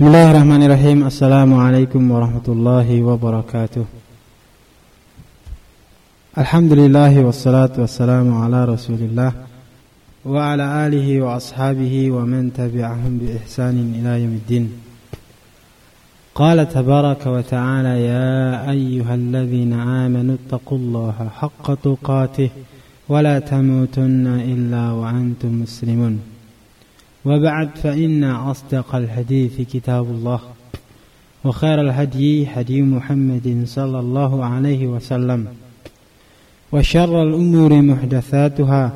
بسم الله الرحمن الرحيم السلام عليكم ورحمة الله وبركاته الحمد لله والصلاة والسلام على رسول الله وعلى آله وأصحابه ومن تبعهم بإحسان إلى يوم الدين قال تبارك وتعالى يا أيها الذين آمنوا اتقوا الله حق تقاته ولا تموتن إلا وأنتم مسلمون وبعد فإن أصدق الحديث كتاب الله وخير الهدي هدي محمد صلى الله عليه وسلم وشر الأمور محدثاتها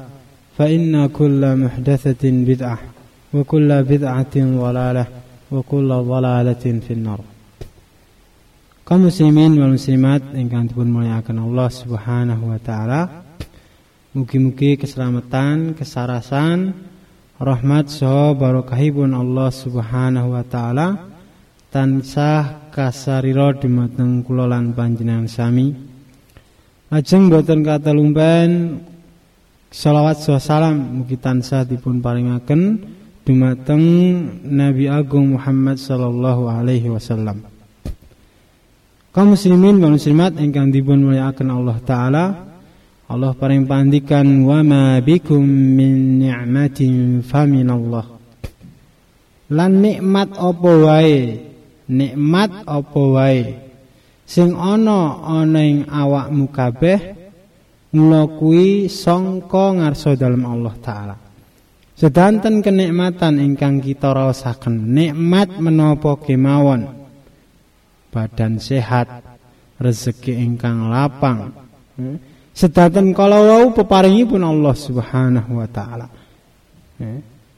فإن كل محدثة بدعة وكل بدعة ضلالة وكل ضلالة في النار. Kaum muslimin wal muslimat ingkang dipun muliakan Allah Subhanahu wa taala mugi-mugi keselamatan kesarasan rahmat saha barokahipun Allah Subhanahu wa taala. Tansah kasarira dumateng kula lan panjenengan sami. Ajeng boten kata lumpen Salawat salam mugi tansah dipun paringaken dumateng Nabi Agung Muhammad sallallahu alaihi wasallam. Kaum muslimin dan muslimat ingkang dipun mulyakaken Allah taala Allah paring pandikan wa ma bikum min ni'matin faminallah. Lan nikmat apa wae, nikmat apa wae sing ana ana ing awakmu kabeh mula kuwi sangka ngarsa dalem Allah taala. Sedanten kenikmatan ingkang kita rasaken, nikmat menapa kemawon. Badan sehat, rezeki ingkang lapang. Sedanten kala wau peparingipun Allah Subhanahu wa taala.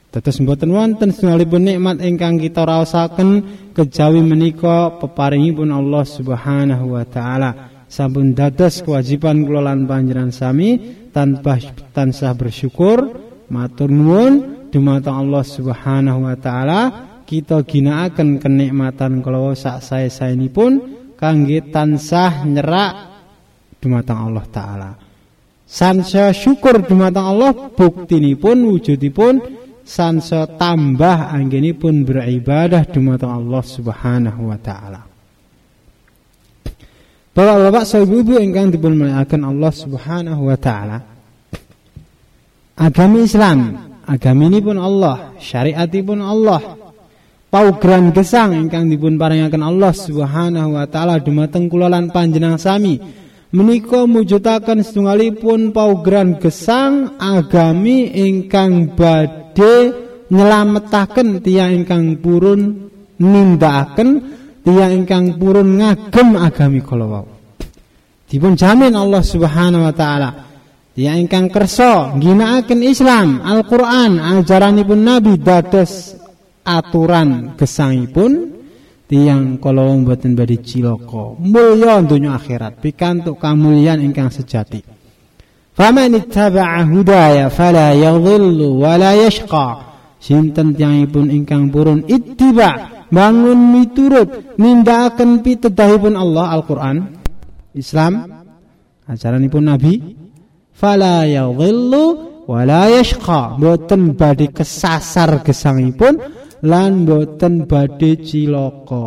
Tetes mboten wonten setunggalipun nikmat ingkang kita rasaken kejawi menika peparingipun Allah Subhanahu wa taala. Sampun dados kewajiban kula lan panjenengan sami tanpa tansah bersyukur matur nuwun dumateng Allah Subhanahu wa taala kita ginakaken kenikmatan kala sak sae-saenipun kangge tansah nyerak dumateng Allah taala. Sansa syukur dumateng Allah buktinipun wujudipun sansa tambah anggenipun beribadah dumateng Allah Subhanahu wa taala. Bapak-bapak ibu-ibu ingkang dipun mulyakaken Allah Subhanahu wa taala. Agami Islam, agaminipun Allah, syariatipun Allah. Paugeran gesang ingkang dipun paringaken Allah Subhanahu wa taala dumateng kula lan panjenengan sami menika mujudaken setunggalipun paugeran gesang agami ingkang badhe nyelametaken tiyang ingkang purun nindakaken tiyang ingkang purun ngagem agami kala wau. Dipun jamin Allah Subhanahu wa taala tiyang ingkang kersa ginakaken Islam Al-Qur'an ajaranipun Nabi dados aturan gesangipun tiang kala wong boten badhe cilaka mulya donya akhirat pikantuk kamulyan ingkang sejati. Faman ittaba'a hudaya fala yadhillu wala yashqa. Sinten tiyangipun ingkang purun ittiba bangun miturut nindakaken pitedahipun Allah Al-Qur'an Islam ajaranipun Nabi fala yadhillu wala yashqa. Boten badhe kesasar gesangipun lan boten badhe cilaka.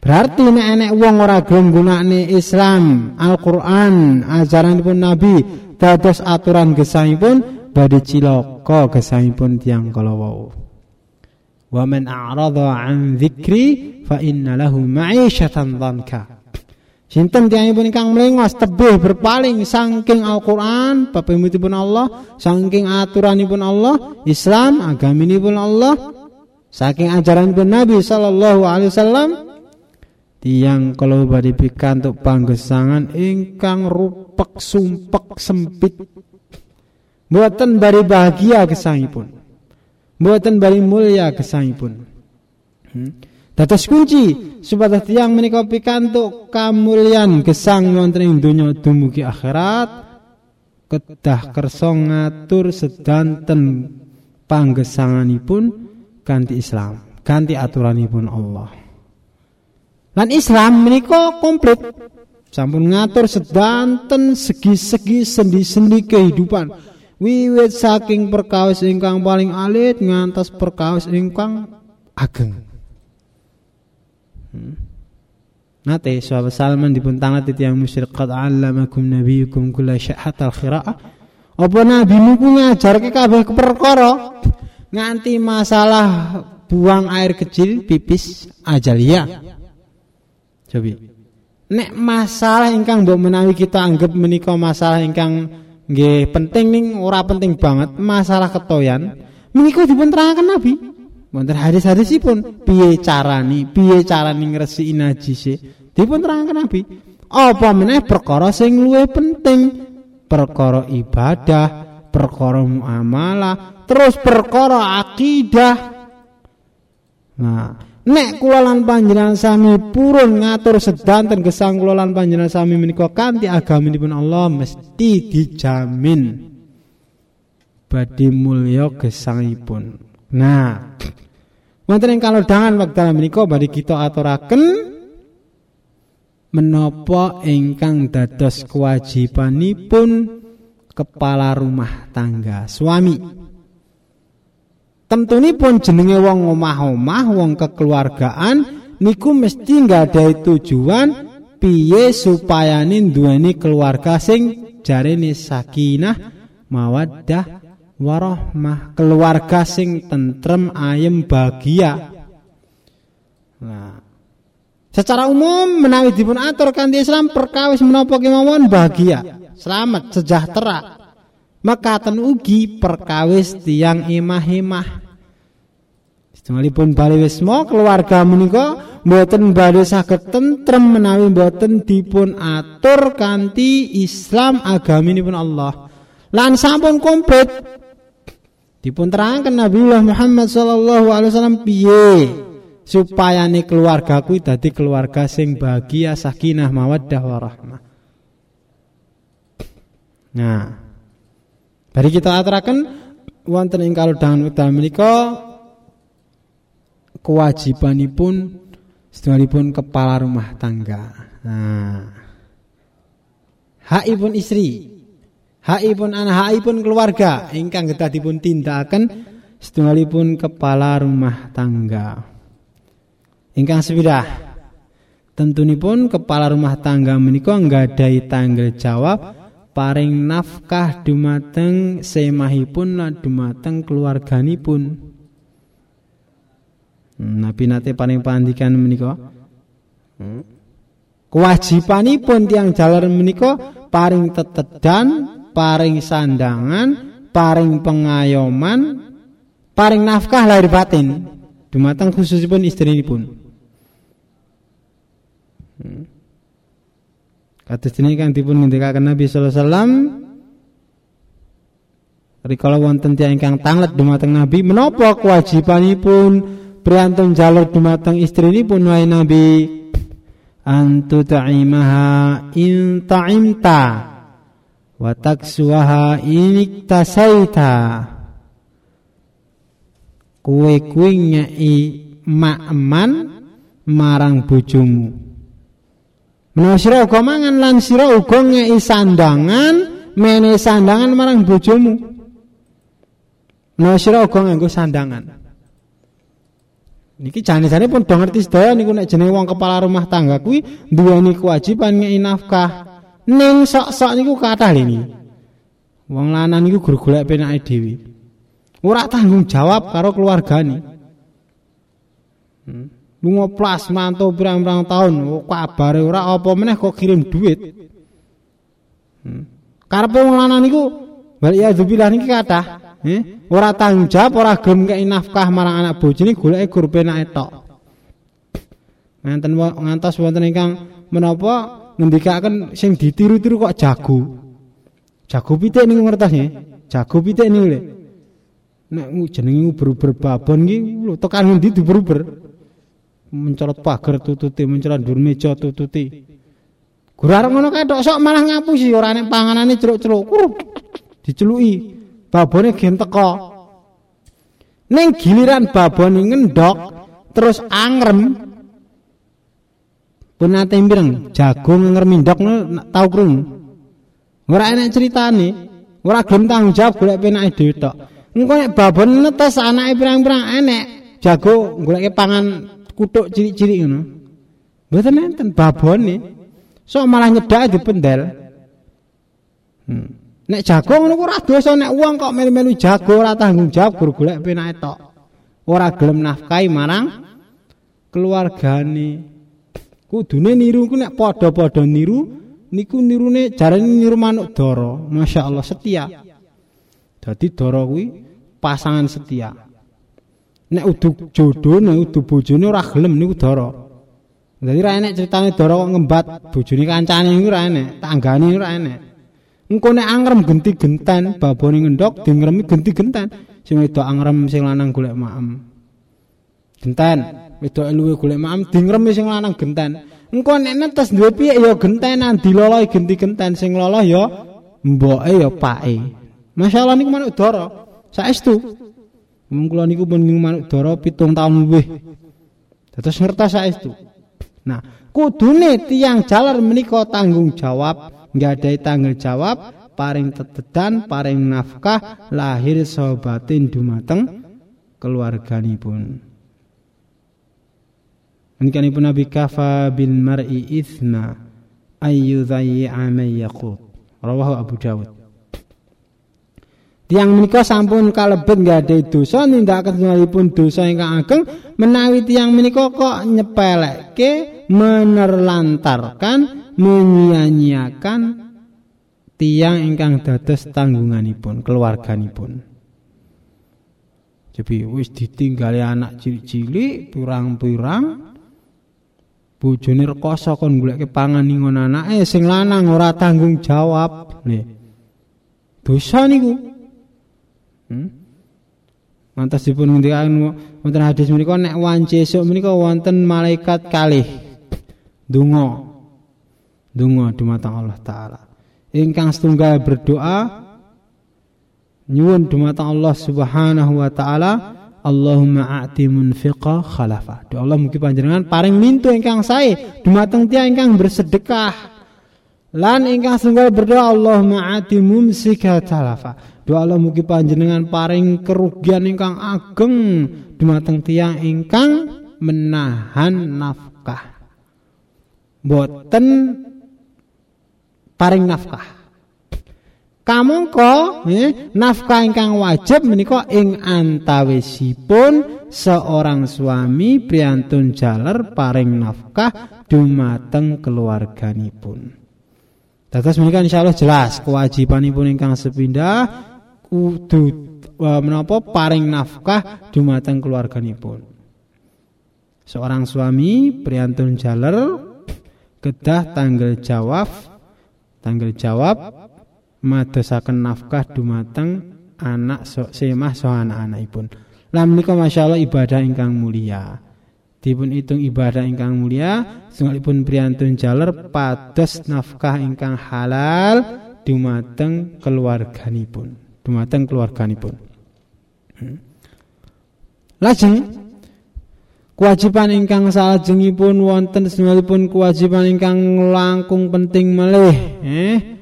Berarti nek enek wong ora gelem gunakne Islam, Al-Qur'an, ajaranipun Nabi, dados aturan gesangipun badhe cilaka gesangipun tiyang kala wau. Wa man a'rada 'an dzikri fa inna lahu ma'isyatan dhanka. Sinten tiyangipun ingkang mlengos tebih berpaling saking Al-Qur'an, pepimutipun Allah, saking aturanipun Allah, Islam agaminipun Allah, saking ajaranipun Nabi sallallahu alaihi wasallam, tiang kalau badhe pikantuk panggesangan ingkang rupek sumpek sempit. Mboten bari bahagia gesangipun. Mboten bari mulya gesangipun. Hmm. Dados kunci supados tiyang menika pikantuk kamulyan gesang wonten ing donya dumugi akhirat kedah kersa ngatur sedanten panggesanganipun ganti Islam, ganti aturanipun Allah. Lan Islam menika komplit sampun ngatur sedanten segi-segi sendi-sendi kehidupan. Wiwit saking perkawis ingkang paling alit ngantos perkawis ingkang ageng. Nate sahabat Salman tangat yang musyrik qad 'allamakum nabiyyukum kulla sya'atal khira'ah. Apa nabimu ku ngajarke kabeh perkara nganti masalah buang air kecil pipis ajalia. Coba. Nek masalah ingkang mbok menawi kita anggap menika masalah ingkang nggih penting ning ora penting banget, masalah ketoyan menika dipun terangaken Nabi. Wonten hadis-hadisipun piye carane, piye carane ngresiki najise dipun terangaken Nabi. Apa meneh perkara sing luwih penting, perkara ibadah, perkara muamalah, terus perkara akidah. Nah, nek kula lan panjenengan sami purun ngatur sedanten gesang kula lan panjenengan sami menika kanthi agaminipun Allah mesti dijamin badhe mulya gesangipun. Nah, wonten ing kalodhangan wekdal menika badhe kita aturaken menapa ingkang dados kewajibanipun kepala rumah tangga suami. Tentunipun jenenge wong omah-omah, wong kekeluargaan niku mesti nggadahi tujuan piye supayane duweni keluarga sing jarene sakinah mawaddah warahmah keluarga sing tentrem ayem bahagia. Nah secara umum menawi dipun atur kanthi Islam perkawis menapa kemawon bahagia selamat sejahtera. Maka ten ugi perkawis tiang imah-imah. Setunggalipun bali wisma keluarga menika mboten badhe saged tentrem menawi mboten dipun atur kanthi Islam agaminipun Allah. Lan sampun komplit Dipun terangkan Nabiullah Muhammad sallallahu alaihi wasallam piye supaya nih keluarga ku dadi keluarga sing bahagia sakinah mawaddah warahmah. Nah, bari kita aturaken wonten ing kalodhangan wekdal menika kewajibanipun sedheripun kepala rumah tangga. Nah, hakipun istri haipun anak haipun keluarga ingkang kedah dipun tindakaken setunggalipun kepala rumah tangga. Ingkang sepidah tentunipun kepala rumah tangga menika nggadahi tanggal jawab paring nafkah dumateng semahipun lan dumateng keluarganipun. Hmm, Nabi nate paring pandikan menika. Hmm. Kewajibanipun tiang jalan menika paring tetedan paring sandangan, paring pengayoman, paring nafkah lahir batin dumateng khususipun istrinipun. Hmm. Kados dene kang dipun ngendikaken Nabi sallallahu alaihi wasallam Rikala wonten tiyang ingkang tanglet dumateng Nabi menapa kewajibanipun priantun jalur dumateng istrinipun wae Nabi antu ta'imaha in ta'imta wa taksuha iniktasaita kuwe kuwi nyai makman marang bojomu. Menawa sira uga mangan lan sira uga ngei sandangan mene sandangan marang bojomu. Menawa sira uga nganggo sandangan. Niki jane-jane pun do ngerti sedaya niku nek jenenge wong kepala rumah tangga kuwi duweni kewajiban ngei nafkah Ning sok-sok niku kathah lini. Wong lanang niku guru golek penake dhewe. Ora tanggung jawab karo keluargane. Hmm. Lunga plas mantu pirang-pirang tahun, oh, kabare ora apa meneh kok kirim duit. Hmm. Karepe wong lanang niku bal ya dibilang niki kathah. Eh, ora tanggung jawab, ora gelem kei nafkah marang anak bojone goleke guru penake tok. Nganten ngantos wonten ingkang menapa ngendikaken sing ditiru-tiru kok jago. Jago pitik niku ngertos nggih. Jago pitik niku lho. Nek jenenge uber-uber babon iki lho tekan ngendi diuber-uber. Mencolot pagar tututi, mencolot dhuwur meja tututi. Guru arep ngono kae tok sok malah ngapusi ora nek panganane celuk-celuk. Diceluki. Babone gen teko. Ning giliran babon ngendok terus angrem pun nate jagung ngermindok tau krungu ora enak critane ora gelem tanggung jawab golek penake dhewe tok engko nek babon netes anake pirang-pirang enek jago golek pangan kutuk cilik-cilik ngono Mboten enten babone. So malah nyedak dipendel. Hmm. Nek jago ngono ku ora dosa nek wong kok melu-melu jago ora tanggung jawab gur golek penake tok. Ora gelem nafkahi marang keluargane. Kudune niru ku nek padha-padha niru niku nirune jarane niru manuk dara. Masya Allah setia. Dadi dara kuwi pasangan setia. Nek udu jodoh nek udu bojone ora gelem niku dara. Dadi ra enek critane dara kok ngembat bojone kancane niku ra enek, tanggane ora enek. Engko nek angrem genti genten, babone ngendok dingremi genti genten. Sing wedok angrem sing lanang golek maem. Genten, wedok luwe golek maem dingremi sing lanang genten. Engko nek netes duwe piye ya gentenan dilolohi genti genten sing loloh ya mboke ya pake. Masyaallah niku manuk dara. Saestu. Mung kula niku pun manuk dara 7 taun luwih. Dados ngertos saestu. Nah, kudune tiang jalar menika tanggung jawab nggadahi tanggung jawab paring tetedan paring nafkah lahir sobatin dumateng keluarganipun Anikanipun Nabi kafa bil mar'i ithma ayyudhayyi'a man yaqut rawahu Abu Dawud Tiang menika sampun kalebet nggadahi dosa nindakaken pun dosa ingkang ageng menawi tiang menika kok nyepelekke menerlantarkan menyia-nyiakan tiang ingkang dados tanggunganipun keluarganipun. Jadi wis ditinggali anak cilik-cilik pirang-pirang bojone rekoso kon goleke pangan ning anake sing lanang ora tanggung jawab. Nih. Dosa niku. Hmm? Mantas dipun ngendikaken wonten hadis menika nek wanci esuk menika wonten malaikat kalih. Donga Dungo dumateng Allah taala. Ingkang setunggal berdoa nyuwun dumateng Allah Subhanahu wa taala Allahumma a'ti munfiqa khalafa. Doa Allah mugi panjenengan paring mintu ingkang sae dumateng tiyang ingkang bersedekah. Lan ingkang setunggal berdoa Allahumma a'ti mumsika talafa. Doa Allah mugi panjenengan paring kerugian ingkang ageng dumateng tiyang ingkang menahan nafkah. Boten paring nafkah. Kamangka eh, nafkah ingkang wajib menika ing antawisipun seorang suami priyantun jaler paring nafkah dumateng keluarganipun. Dados menika insyaallah jelas kewajibanipun ingkang sepindah kudu uh, menapa paring nafkah dumateng keluarganipun. Seorang suami priyantun jaler kedah tanggal jawab Tanggal jawab madosaken nafkah dumateng anak so, semah so anak-anakipun. Lah menika masyaallah ibadah ingkang mulia. Dipun hitung ibadah ingkang mulia, setunggalipun priyantun jaler pados nafkah ingkang halal dumateng keluarganipun. Dumateng keluarganipun. Hmm. Lajeng Kewajiban ingkang salajengipun wonten setunggalipun kewajiban ingkang langkung penting melih, eh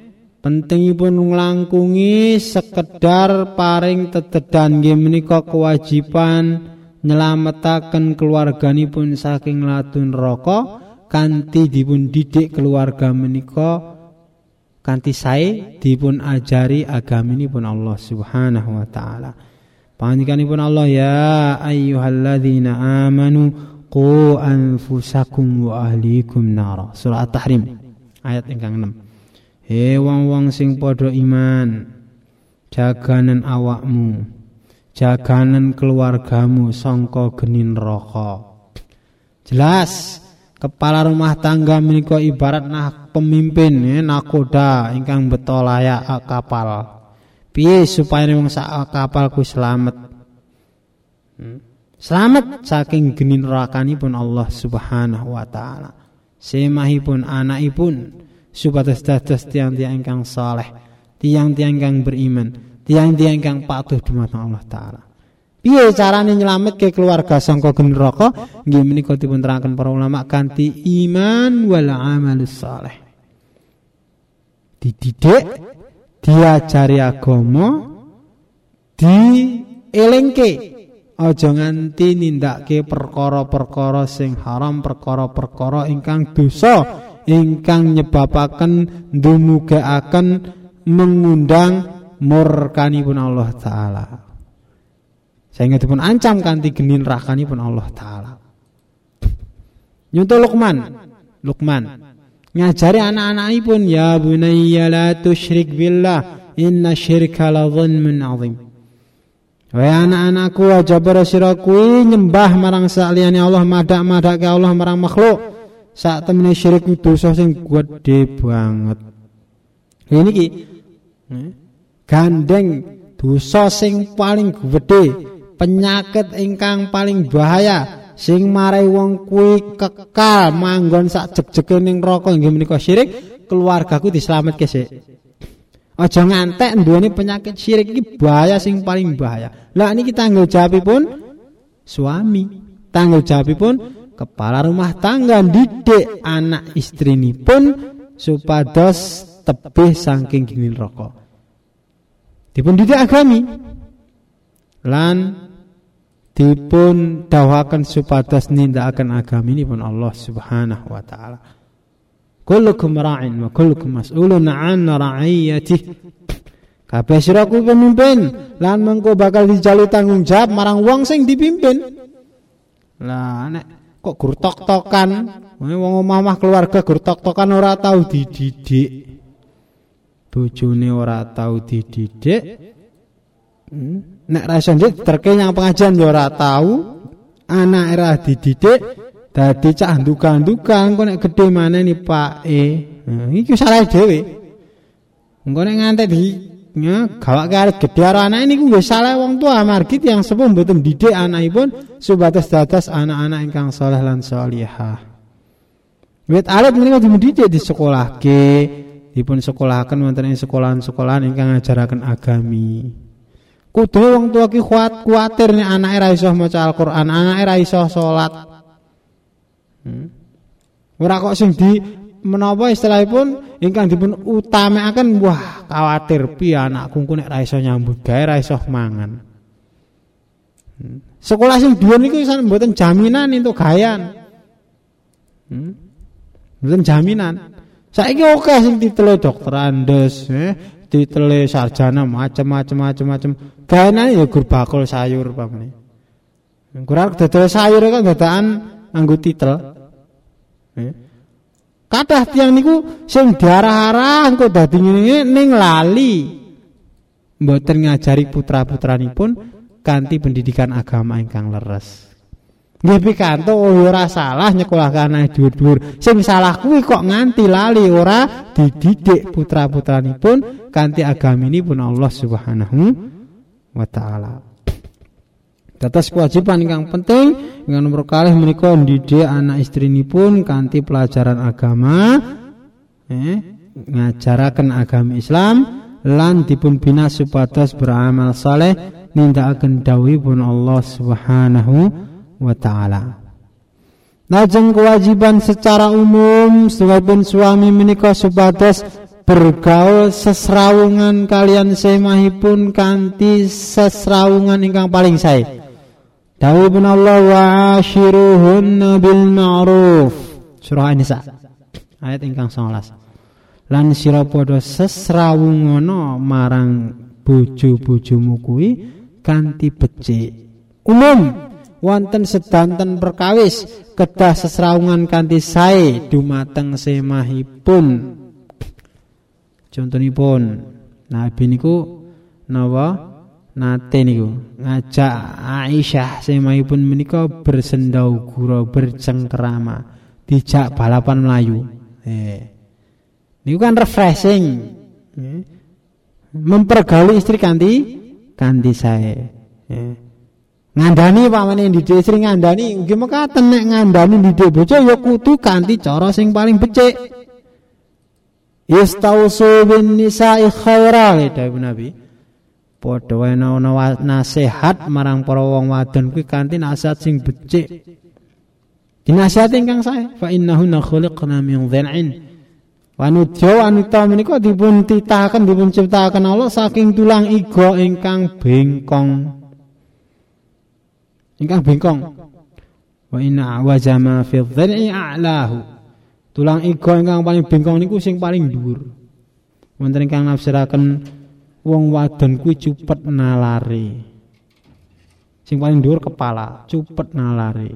pentingipun nglangkungi sekedar paring tetedan nggih menika kewajiban nyelametaken keluarganipun saking latun neraka kanthi dipun didik keluarga menika kanthi sae dipun ajari agaminipun Allah Subhanahu wa taala. Pangandikanipun Allah ya ayyuhalladzina amanu qu anfusakum wa ahlikum nara. Surah At-Tahrim ayat ingkang 6. He wong-wong sing padha iman, jaganan awakmu, jaganan keluargamu sangka geni neraka. Jelas kepala rumah tangga menika ibarat nah pemimpin ya, nakoda ingkang beto layak kapal. Piye supaya wong sak kapalku selamat? Hmm? Selamat saking geni nerakanipun Allah Subhanahu wa taala. Semahipun anakipun supados tiang-tiang ingkang saleh, tiang-tiang ingkang beriman, tiang-tiang ingkang patuh dumateng Allah taala. Piye carane nyelametke keluarga sangka geni neraka? Nggih menika terangkan para ulama kanthi iman wal amalus saleh. Dididik diajari agama dielingke aja nganti nindakke perkara-perkara sing haram perkara-perkara ingkang dosa ingkang nyebabaken ndumugakaken mengundang murkanipun Allah taala. Sehingga dipun ancam kanthi genin rakanipun Allah taala. Nyuntuh Lukman Lukman ngajari anak-anakipun ya bunayya la tusyrik billah inna syirka la dhulmun azim. Wahai anak-anakku aja sira nyembah marang saliyane Allah madak ke Allah marang makhluk. Sak temene syirik dosa sing gede banget. Ini ki gandeng dosa sing paling gede, penyakit ingkang paling bahaya sing marai wong kuwi kekal manggon sak jeg-jege ning neraka inggih menika syirik, keluargaku dislametke sik. Aja ngantek duweni penyakit syirik iki bahaya sing paling bahaya. Lah niki tanggung jawabipun suami. Tanggung jawabipun kepala rumah tangga didik anak pun supados tebih saking gini rokok. Dipun didik agami. Lan dipun dawakan supados nindakaken agami pun Allah Subhanahu wa taala. Kullukum ra'in wa kullukum mas'ulun 'an ra'iyatih. Kabeh sira pemimpin lan mengko bakal dijalu tanggung jawab marang wong sing dipimpin. Lah nek kok gur tok-tokan, wong omah keluarga gur tok-tokan ora tau dididik. Bojone ora tau dididik. Hmm? Nek ra iso ndik terke yang pengajian ya ora tau. Anak era dididik, Dadi cah nduka-nduka engko nek gedhe maneh Pak E. Nah, iki salah dhewe. Engko nek ngantek di ya, gawake arep gedhe karo anake niku wis salah wong tua amargi tiyang sepuh mboten didik anakipun subatas dados anak-anak ingkang saleh lan salihah. Wit alit menika dimendidik di sekolah ke, dipun sekolahaken wonten ing sekolahan-sekolahan ingkang ngajaraken agami. Kudu wong tua ki kuat kuatir nek anake ra iso maca Al-Qur'an, anake ra iso salat. Hmm. Ora kok sing di menapa istilahipun ingkang dipun utamakaken wah khawatir piye anakku nek ra iso nyambut gawe ra iso mangan. Hmm. Sekolah sing dhuwur niku isan mboten jaminan untuk gayan. Hmm. Mboten jaminan. Saiki oke sing titele dokter Andes, eh, titele sarjana macam-macam macam-macam. Gaenane ya gur bakul sayur pamane. Kurang dodol sayur kan dadakan anggo titel. Eh? Kathah tiang niku sing diarah-arah engko dadi ning lali. Mboten ngajari putra-putranipun kanthi pendidikan agama ingkang leres. Nggih pikanto ora salah nyekolahke anake dhuwur-dhuwur. Sing salah kuwi kok nganti lali ora dididik putra-putranipun kanthi agaminipun Allah Subhanahu wa taala. Datas kewajiban yang penting dengan nomor kali menika ndidik anak pun kanthi pelajaran agama eh, ngajaraken agama Islam lan dipun bina supados beramal saleh nindakaken pun Allah Subhanahu wa taala. Lajeng kewajiban secara umum sebagai suami menika supados bergaul sesrawungan kalian semahipun kanthi sesrawungan ingkang paling sae. Dawuhun Allah wa ashiruhunna bil ma'ruf. Surah An-Nisa. Ayat ingkang 19. Lan sira padha sesrawungono marang bojo-bojomu kuwi kanthi becik. Umum wonten sedanten perkawis kedah sesrawungan kanthi sae dumateng semahipun. Contonipun Nabi niku napa nate niku ngajak Aisyah semaipun menika bersendau gurau bercengkerama dijak balapan Melayu. Eh. Niku kan refreshing. Eh. mempergauli istri kanti kanti saya eh. ngandani pamane didik istri ngandani. Nggih mekaten nek ngandani didik bojo ya kudu kanthi cara sing paling becik. Istausu bin nisa'i khaira Dawuh Nabi padha wae ana nasihat marang para wong wadon kuwi kanthi nasihat sing becik. Dinasihati ingkang sae fa innahunna khuliqna min dhan'in. Wanudya wanita menika dipun titahaken dipun ciptakaken Allah saking tulang iga ingkang bengkong. Ingkang bengkong. Wa inna wajama fi dhil'i a'lahu. Tulang iga ingkang paling bengkong niku sing paling dhuwur. Wonten ingkang nafsiraken wong wadon kuwi cupet nalare. Sing paling dhuwur kepala cupet nalare.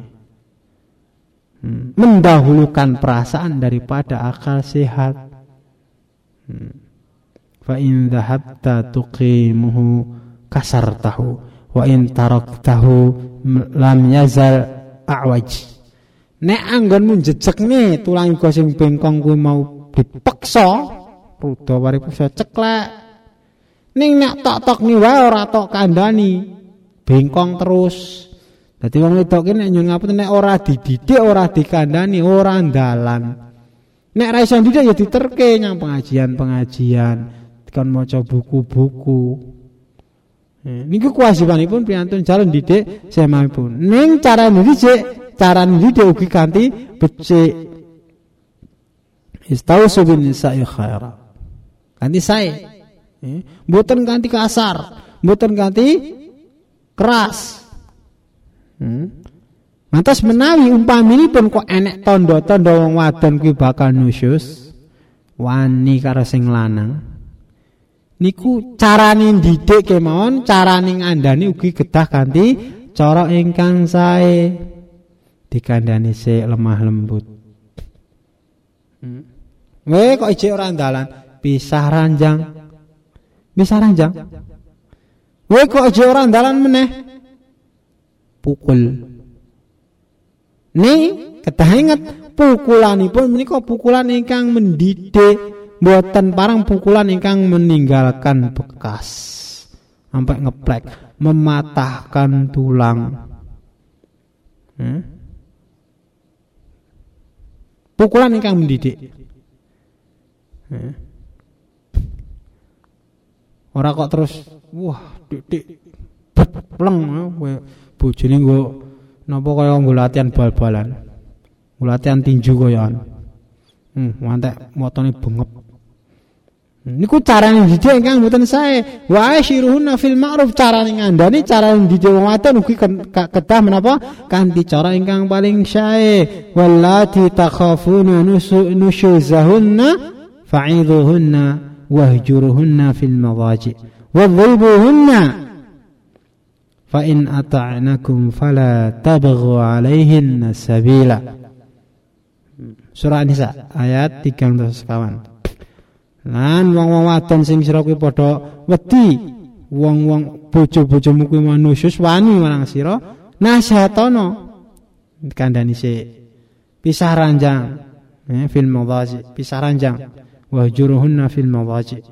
Hmm. mendahulukan perasaan daripada akal sehat. Hmm. fa in dhahabta tuqimuhu kasartahu wa in taraktahu lam yazal a'waj. Nek anggonmu jejekne tulang iga sing bengkong kuwi mau dipeksa rudha wari peksa ceklek ning nek tok-tok ni wae ora tok kandhani bengkong terus dadi wong wedok ki nek nyun ngapunten nek ora dididik ora dikandani ora ndalan nek ra iso didik ya diterke nyang pengajian-pengajian kon maca buku-buku Eh, niku kewajibanipun priyantun jalan didik semamipun. Ning cara didik, cara didik ugi kanthi becik. Istausu bin nisa'i khaira. Kanthi sae. Eh, mboten kanthi kasar, mboten kanthi keras. Hmm. Mantas menawi umpaminipun kok enek tondo-tondo wong wadon kuwi bakal nusyus wani karo sing lanang niku carane didik kemawon carane ngandani ugi kedah kanthi cara ingkang sae dikandani se lemah lembut hmm. we kok ije ora dalan pisah ranjang pisah ranjang we kok ije ora dalan meneh? Pukul. Nih kedah inget pukulanipun menika pukulan ingkang mendidik Buatan parang pukulan ingkang meninggalkan bekas. Sampai ngeplek mematahkan tulang. Hmm? pukulan ingkang mendidik hmm? Orang kok terus wah dik dik pleng bojone nggo napa kaya nggo latihan bal-balan. Latihan tinju koyoan hmm mantek motone bengep. Niku carane didik ingkang mboten sae. Wa asyiruhunna fil ma'ruf carane ngandani carane didik wong wadon ugi kedah menapa? Kanthi cara ingkang paling sae. Wallati takhafuna nusyuzahunna fa'idhuhunna wahjuruhunna fil madaji. Wadribuhunna fa in ata'nakum fala 'alaihinna sabila. Surah Nisa ayat 13 kawan. Lan wong-wong wadon sing sira kuwi padha wedi wong-wong bojo-bojomu kuwi manusus wani marang sira nasihatono kandhani sik pisah ranjang eh, fil madhaji pisah ranjang wahjuruhunna fil madhaji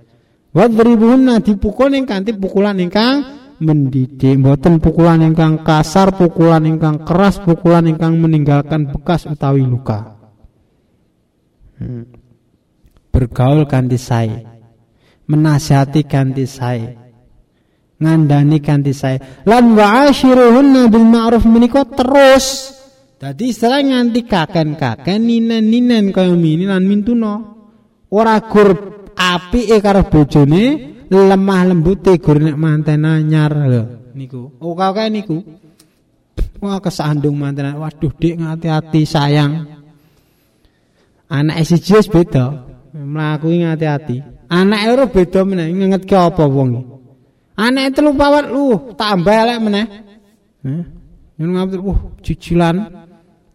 wadribuhunna dipukul ing kanthi pukulan ingkang mendidik mboten pukulan ingkang kasar pukulan ingkang keras pukulan ingkang meninggalkan bekas utawi luka. Hmm. Bergaul kanthi sae. Menasihati kanthi sae. Ngandani kanthi sae. Lan wa'ashiruhunna bil ma'ruf menika terus. Dadi istilah nganti kaken-kaken ninen-ninen kaya mini lan mintuna ora gur apike karo bojone lemah lembute gur nek manten anyar lho niku oh kae niku wah kesandung manten waduh dik ngati-ati sayang anak siji wis beda mlaku ngati-ati. Anake ora beda meneh ngengetke apa wong. Anake telu pawat lu tambah elek meneh. Heh. Ngapur uh cicilan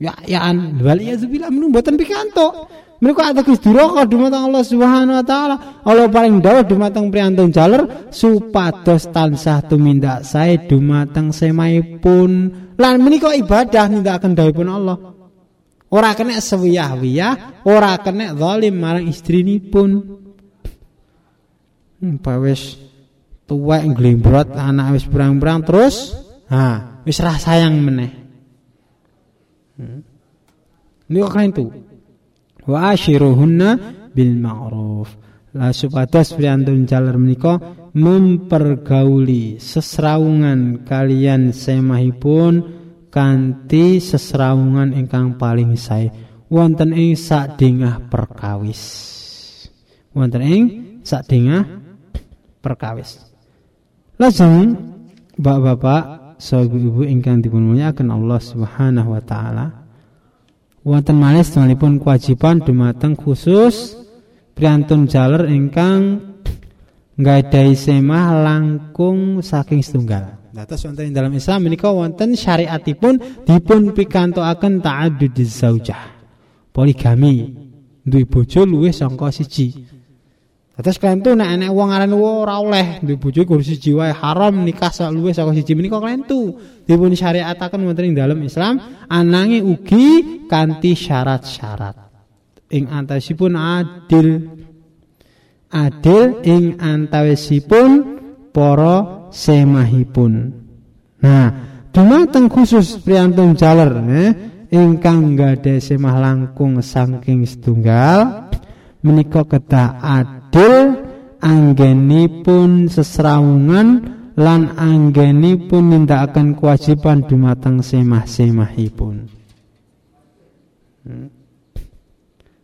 ya yaan wal ya zubillah menu mboten pikantuk. Mereka ateges duraka dumateng Allah Subhanahu wa taala. Allah paling dawuh dumateng priyantun jaler supados tansah tumindak sae dumateng semaipun. Lan menika ibadah nindakaken dawuhipun Allah. Ora kena sewiyah-wiyah, ora kena zalim marang istrinipun. Hmm, wis tuwek nglimbrot anak wis berang-berang terus ha wis rah sayang meneh. Hmm. Niku kan itu. Wa ashiruhunna bil ma'ruf. La supados priyantun jalar menika mempergauli sesrawungan kalian semahipun kanthi sesrawungan ingkang paling sae wonten ing sadengah perkawis wonten ing sadengah perkawis lajeng bapak-bapak sahabat ibu ingkang dipun mulyakaken Allah Subhanahu wa taala. Wonten malih semalipun kewajiban dumateng khusus priyantun jaler ingkang nggadahi semah langkung saking setunggal. Dados wonten dalam Islam menika wonten syariatipun dipun pikantokaken ta'addud zaujah. Poligami. Duwe bojo luwih sangka siji. Terus kalian tuh nek enek wong aran ora oleh duwe bojo kudu siji wae haram nikah sak luwih saka siji menika kalian tuh dipun syariataken wonten ing dalam Islam anange ugi kanthi syarat-syarat. Ing antawisipun adil. Adil ing antawisipun para semahipun. Nah, dumateng khusus priyantun jaler eh, ingkang gadhe semah langkung saking setunggal menika kedah adil anggenipun sesrawungan lan anggenipun nindakaken kewajiban dumateng semah-semahipun. Hmm.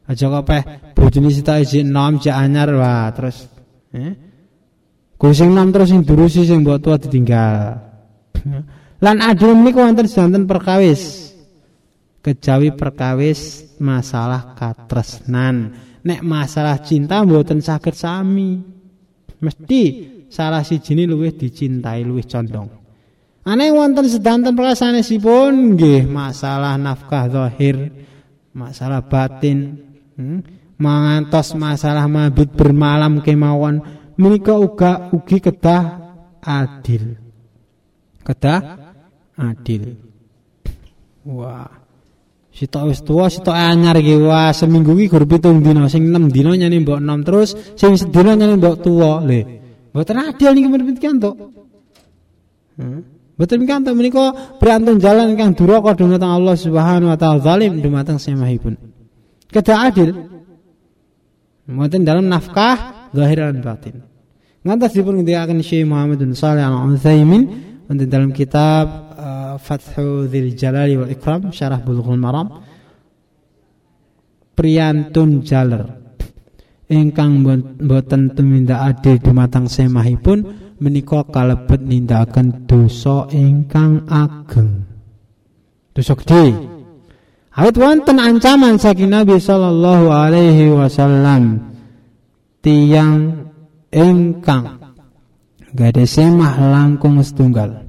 Aja kok peh bojone sitok isi enom cek anyar wah terus eh Kusing nom terus sing durusi sing mbok tua ditinggal. Lan adil menika wonten sedanten perkawis. Kejawi perkawis masalah katresnan nek masalah cinta mboten saged sami. Mesti salah sijine luwih dicintai luwih condong. Aneh wonten sedanten sanesipun nggih masalah nafkah zahir, masalah batin, hmm, mangantos masalah mabit bermalam kemawon menika uga ugi kedah adil. Kedah adil. Wah. Sitok wis tuwa, sitok anyar iki. Seminggu iki gur pitung dina, sing 6 dina nyane mbok 6 terus, sing sedina nyane mbok tuwa. Lho, mboten adil niki menurut to. Hmm. Mboten kanto menika priyantun jalan ingkang duraka dumateng Allah Subhanahu wa taala zalim dumateng semahipun. Kedah adil. Mboten dalam nafkah zahir dan batin. Ngantos dipun ngendikaken Syekh Muhammad bin Shalih Al-Utsaimin wonten dalam kitab Fathu Dzil Jalali wal Ikram Syarah Bulughul Maram priyantun jaler ingkang boten tumindak adil dumateng semahipun menika kalebet nindakaken dosa ingkang ageng. Dosa gede. Awit wonten ancaman saking Nabi sallallahu alaihi wasallam tiang ingkang gade semah langkung setunggal.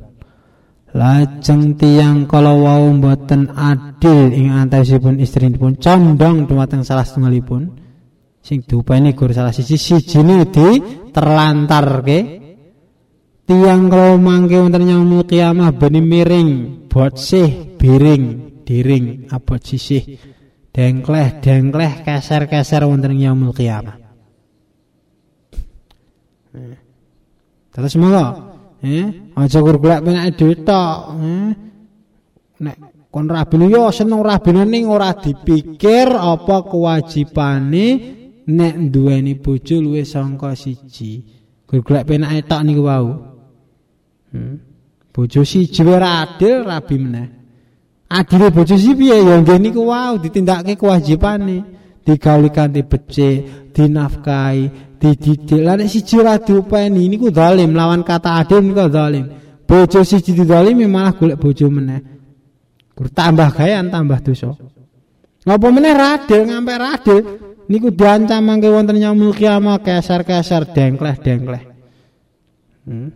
Lajeng tiang kalau wau mboten adil ing antawisipun istrinipun condong dumateng salah setunggalipun. Sing dupane gur salah siji sijine di terlantarke. Tiang kalau mangke wonten nyamu kiamah beni miring botsih biring diring abot sisih dengkleh dengkleh keser-keser wonten yaumul kiamah Terus monggo Eh, aja kur golek penake dhewe tok. Eh. Nek kon rabine yo seneng rabine ning ora dipikir apa kewajibane nek duweni bojo luwih sangka siji. Golek penake tok niku wau. Hmm. Bojo siji ora adil rabi meneh. Adile bojo siji piye ya nggih niku wau ditindakake kewajibane. Digawe kanthi becik, dinafkahi, dididik. Lan siji ora diupeni niku zalim. Lawan kata adil niku zalim. Bojo siji dizalimi malah golek bojo meneh. Tambah gayan tambah dosa. Ngapa meneh radil? Ngampe radil niku diancam mangke wonten nyamul kiamat keser-keser dengkleh-dengkleh. Hmm.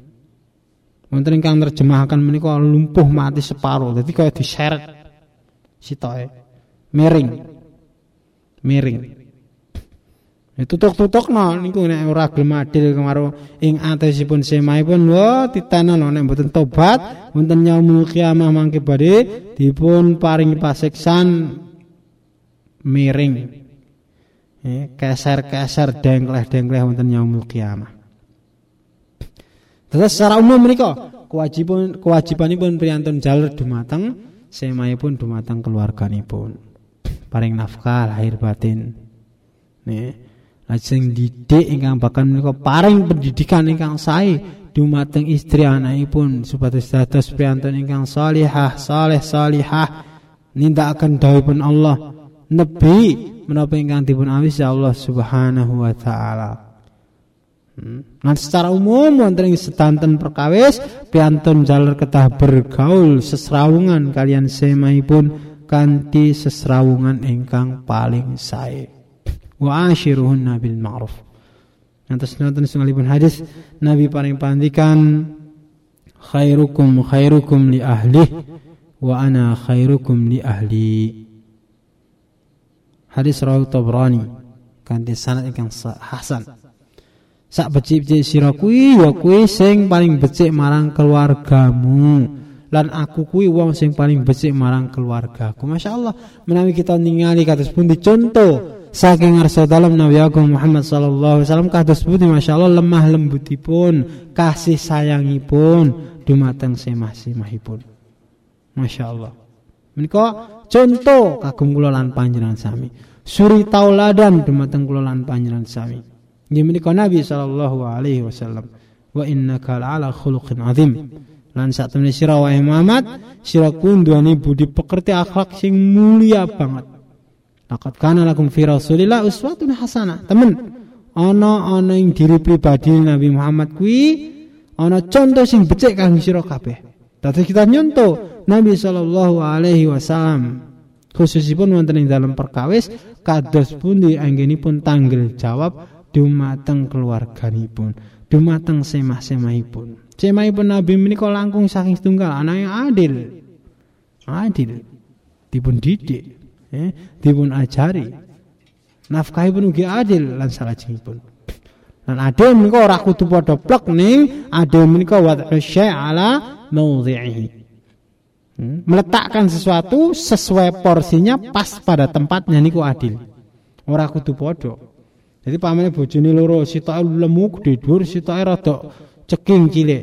wonten ingkang terjemahkan menika lumpuh mati separuh. Dadi kaya diseret sitoke. Miring. Miring tutuk-tutuk no niku nek ora gelem adil kemaro ing atesipun semaipun lho titanan nek mboten tobat wonten yaumul kiamah mangke badhe dipun paring pasiksan miring. Keser-keser dengkleh-dengkleh wonten yaumul kiamah. Terus secara umum menika kewajiban kewajibanipun priyantun jalur dumateng semaipun dumateng keluarganipun. Paring nafkah lahir batin. Nih lajeng didik ingkang bakal menika paring pendidikan ingkang sae dumateng istri anakipun supados dados priyantun ingkang salihah saleh salihah nindakaken dawuhipun Allah nebi menapa ingkang dipun awis Allah Subhanahu wa taala Hmm. Nah secara umum wonten ing sedanten perkawis piantun jaler ketah bergaul sesrawungan kalian semahipun kanthi sesrawungan ingkang paling sae. Wa ashiruhunna bil ma'ruf. Nantos nonton setunggalipun hadis Nabi paling pandikan khairukum khairukum li ahli wa ana khairukum li ahli. Hadis rawi Tabrani kanthi sanad ingkang hasan sak becik-becik sira kuwi ya kuwi sing paling becik marang keluargamu lan aku kuwi wong sing paling becik marang keluargaku Allah menawi kita ningali kados pun dicontoh saking ngarsa dalam Nabi Agung Muhammad sallallahu alaihi wasallam kados pundi Allah lemah lembutipun kasih sayangipun dumateng semah-semahipun. Allah menika contoh kagum kula lan panjenengan sami. Suri tauladan dumateng kula panjenengan sami. Nggih Nabi sallallahu alaihi wasallam. Wa innaka la'ala khuluqin azim. Lan sak temene Muhammad, sira kunduane budi pekerti akhlak sing mulia banget. Laqad kana lakum fi Rasulillah uswatun hasanah. Temen, ana ana ing diri pribadi Nabi Muhammad kuwi ana contoh sing becik kanggo sira kabeh. Dadi kita nyontoh Nabi sallallahu alaihi wasallam khususipun wonten ing dalam perkawis kados pundi anggenipun tanggel jawab dumateng keluarganipun, dumateng semah-semahipun. Semahipun Nabi menika langkung saking setunggal anak yang adil. Adil. Dipun didik, eh, dipun ajari. Nafkahipun ugi adil lan salajengipun. Lan adil menika ora kudu padha plek ning adil menika wad'u syai' ala mawdhi'ihi. Hmm? Meletakkan sesuatu sesuai porsinya pas pada tempatnya niku adil. Ora kudu padha. Jadi pamane bojone loro, sitoke lemu gede dhuwur, sitoke rada ceking cilik.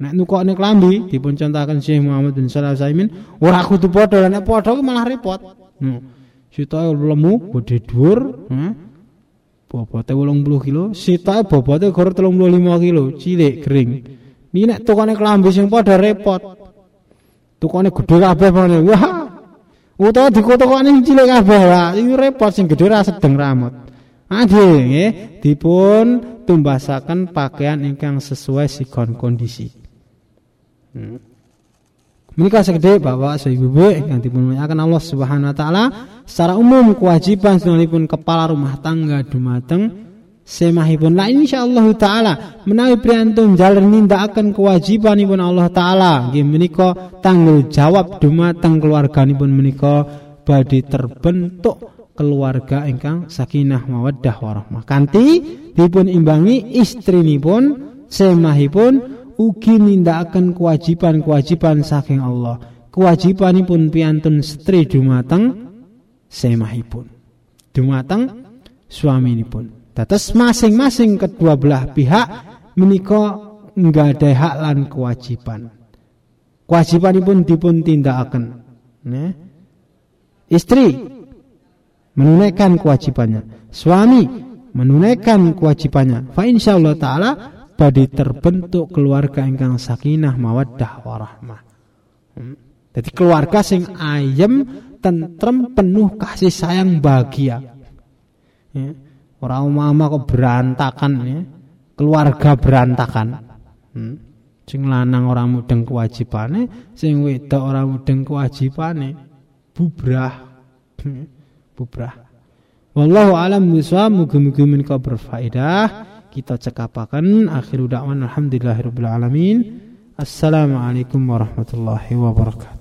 Nek nukokne klambi dipun contaken Syekh Muhammad bin Shalih Al-Utsaimin, ora kudu padha, nek padha malah repot. Hmm. Sitoke lemu gede dhuwur, hmm. bobote 80 kilo, sitoke bobote gor 35 kilo, cilik kering. Ini nek tukane klambi sing padha repot. Tukane gede kabeh pamane. Wah. Utawa dikotok-kokane cilik kabeh, lah. Iki repot sing gede ra sedeng ramot. Adil nggih dipun tumbasaken pakaian ingkang sesuai sikon kondisi. Hmm. Menika segede Bapak Ibu ingkang dipun muliakan Allah Subhanahu wa taala secara umum kewajiban pun kepala rumah tangga dumateng semahipun la insyaallah taala menawi priyantun jalan nindakaken kewajibanipun Allah taala menika tanggung jawab dumateng keluarganipun menika badhe terbentuk keluarga ingkang sakinah mawaddah warahmah. Kanti dipun imbangi istrinipun semahipun ugi nindakaken kewajiban-kewajiban saking Allah. Kewajibanipun piantun setri dumateng semahipun. Dumateng suaminipun. Dados masing-masing kedua belah pihak menika nggadahi hak lan kewajiban. Kewajibanipun dipun tindakaken. Nah, istri menunaikan kewajibannya. Suami menunaikan kewajibannya. Fa insyaallah taala badi terbentuk keluarga ingkang sakinah mawaddah warahmah. Hmm. Jadi keluarga sing ayem, tentrem, penuh kasih sayang bahagia. Ya. Orang mama kok berantakan ya. Keluarga berantakan. Hmm. Sing lanang orang mudeng kewajibane, sing wedok orang mudeng kewajibane. Bubrah. Hmm bubrah. Wallahu alam bisawab mugi-mugi menika berfaedah. Kita cekapaken akhiru da'wan alhamdulillahirabbil alamin. Assalamualaikum warahmatullahi wabarakatuh.